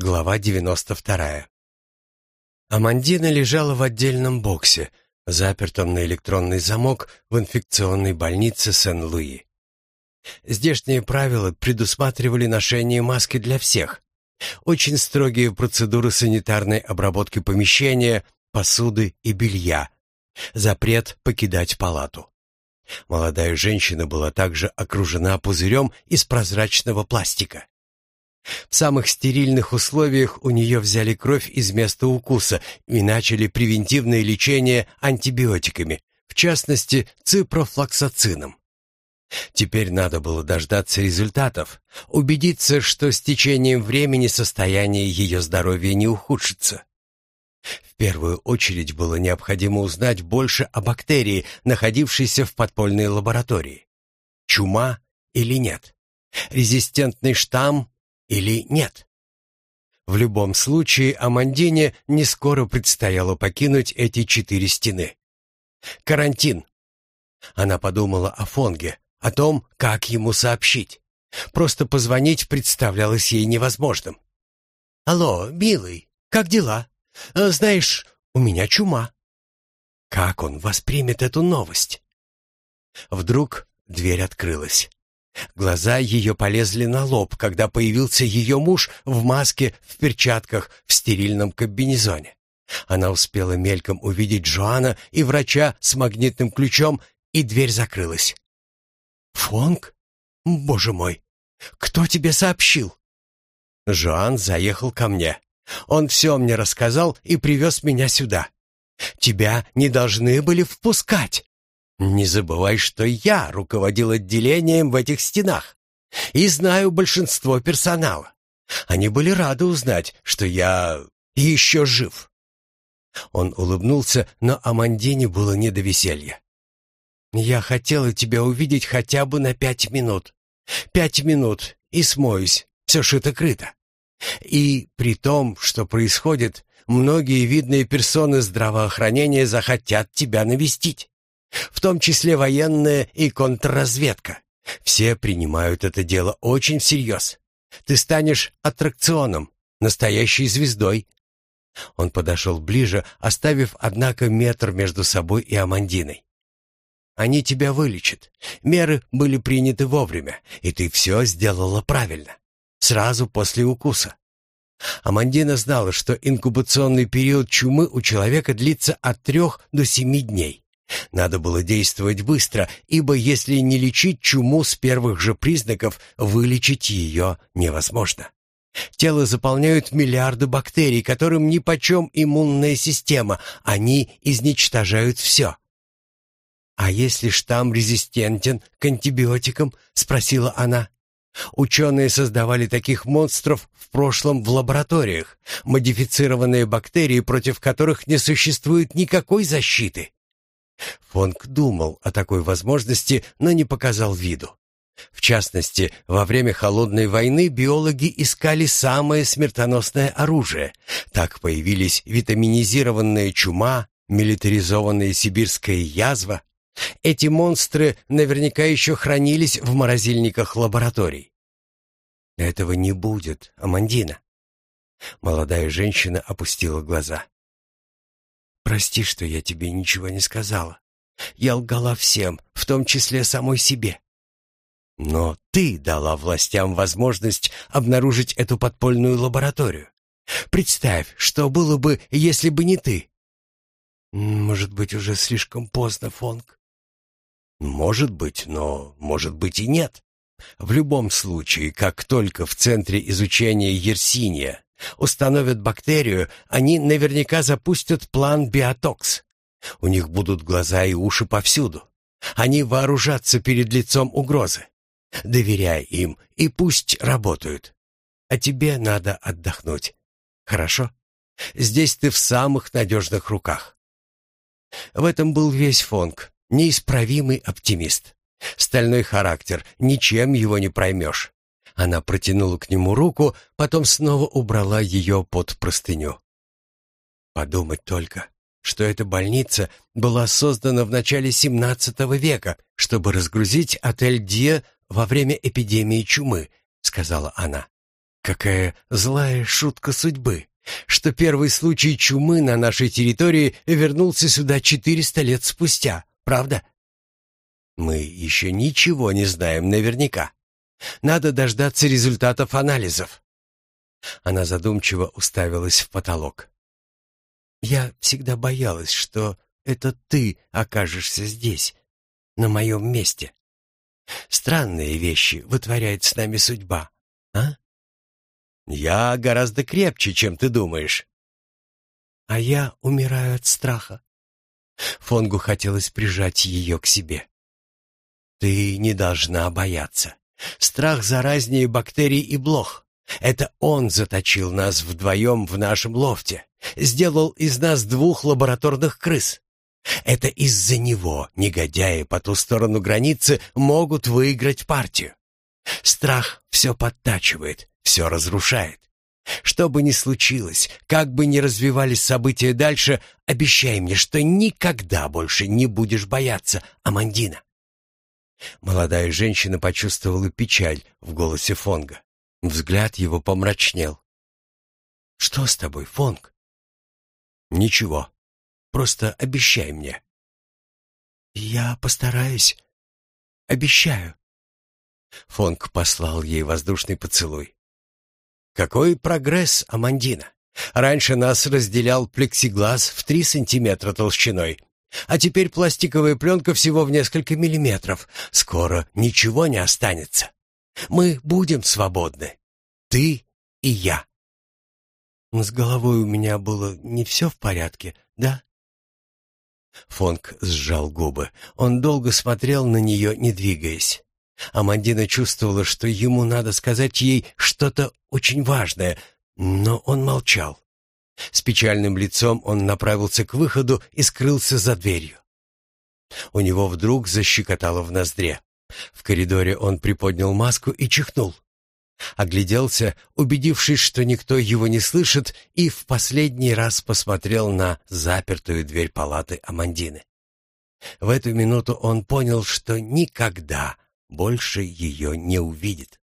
Глава 92. Амандина лежала в отдельном боксе, запертом на электронный замок в инфекционной больнице Сен-Луи. Здешние правила предусматривали ношение маски для всех. Очень строгие процедуры санитарной обработки помещения, посуды и белья. Запрет покидать палату. Молодая женщина была также окружена пузырем из прозрачного пластика. В самых стерильных условиях у нее взяли кровь из места укуса и начали превентивное лечение антибиотиками, в частности ципрофлоксацином. Теперь надо было дождаться результатов, убедиться, что с течением времени состояние ее здоровья не ухудшится. В первую очередь было необходимо узнать больше о бактерии, находившейся в подпольной лаборатории. Чума или нет? Резистентный штамм или нет? В любом случае Амандине не скоро предстояло покинуть эти четыре стены. Карантин. Она подумала о Фонге, о том, как ему сообщить. Просто позвонить представлялось ей невозможным. «Алло, милый, как дела? А, знаешь, у меня чума». Как он воспримет эту новость? Вдруг дверь открылась. Глаза ее полезли на лоб, когда появился ее муж в маске, в перчатках, в стерильном комбинезоне. Она успела мельком увидеть Джоана и врача с магнитным ключом, и дверь закрылась. «Фонг? Боже мой! Кто тебе сообщил?» Жоан заехал ко мне. Он все мне рассказал и привез меня сюда. Тебя не должны были впускать. Не забывай, что я руководил отделением в этих стенах и знаю большинство персонала. Они были рады узнать, что я еще жив. Он улыбнулся, но Амандине было не до веселья. «Я хотела тебя увидеть хотя бы на пять минут. Пять минут, и смоюсь, все шито-крыто. И при том, что происходит, многие видные персоны здравоохранения захотят тебя навестить в том числе военная и контрразведка. Все принимают это дело очень всерьез. Ты станешь аттракционом, настоящей звездой. Он подошел ближе, оставив, однако, метр между собой и Амандиной. Они тебя вылечат. Меры были приняты вовремя, и ты все сделала правильно. Сразу после укуса. Амандина знала, что инкубационный период чумы у человека длится от трех до семи дней. Надо было действовать быстро, ибо если не лечить чуму с первых же признаков, вылечить ее невозможно. Тело заполняют миллиарды бактерий, которым нипочем иммунная система, они изничтожают все. «А если штамм резистентен к антибиотикам?» — спросила она. Ученые создавали таких монстров в прошлом в лабораториях, модифицированные бактерии, против которых не существует никакой защиты. Фонг думал о такой возможности, но не показал виду. В частности, во время холодной войны биологи искали самое смертоносное оружие. Так появились витаминизированная чума, милитаризованная сибирская язва. Эти монстры наверняка еще хранились в морозильниках лабораторий. Этого не будет, Амандина. Молодая женщина опустила глаза. Прости, что я тебе ничего не сказала. Я лгала всем, в том числе самой себе. Но ты дала властям возможность обнаружить эту подпольную лабораторию. Представь, что было бы, если бы не ты. Может быть, уже слишком поздно, Фонг. Может быть, но может быть и нет. В любом случае, как только в центре изучения Ерсиния Установят бактерию, они наверняка запустят план биотокс. У них будут глаза и уши повсюду. Они вооружатся перед лицом угрозы. Доверяй им и пусть работают. А тебе надо отдохнуть. Хорошо? Здесь ты в самых надежных руках. В этом был весь Фонг, неисправимый оптимист. Стальной характер, ничем его не проймешь. Она протянула к нему руку, потом снова убрала ее под простыню. Подумать только, что эта больница была создана в начале XVII века, чтобы разгрузить отель Дье во время эпидемии чумы, сказала она. какая злая шутка судьбы, что первый случай чумы на нашей территории вернулся сюда 400 лет спустя, правда? Мы еще ничего не знаем наверняка. Надо дождаться результатов анализов. Она задумчиво уставилась в потолок. Я всегда боялась, что это ты окажешься здесь, на моем месте. Странные вещи вытворяет с нами судьба, а? Я гораздо крепче, чем ты думаешь. А я умираю от страха. Фонгу хотелось прижать ее к себе. Ты не должна бояться. Страх заразнее бактерий и блох. Это он заточил нас вдвоем в нашем лофте, сделал из нас двух лабораторных крыс. Это из-за него негодяи по ту сторону границы могут выиграть партию. Страх все подтачивает, все разрушает. Что бы ни случилось, как бы ни развивались события дальше, обещай мне, что никогда больше не будешь бояться Амандина. Молодая женщина почувствовала печаль в голосе Фонга. Взгляд его помрачнел. «Что с тобой, Фонг?» «Ничего. Просто обещай мне». «Я постараюсь. Обещаю». Фонг послал ей воздушный поцелуй. «Какой прогресс, Амандина! Раньше нас разделял плексиглаз в три сантиметра толщиной, а теперь пластиковая пленка всего в несколько миллиметров. Скоро ничего не останется. Мы будем свободны. Ты и я. С головой у меня было не все в порядке, да? Фонг сжал губы. Он долго смотрел на нее, не двигаясь. Амандина чувствовала, что ему надо сказать ей что-то очень важное, но он молчал. С печальным лицом он направился к выходу и скрылся за дверью. У него вдруг защекотало в ноздре. В коридоре он приподнял маску и чихнул. Огляделся, убедившись, что никто его не слышит, и в последний раз посмотрел на запертую дверь палаты Амандины. В эту минуту он понял, что никогда больше ее не увидит.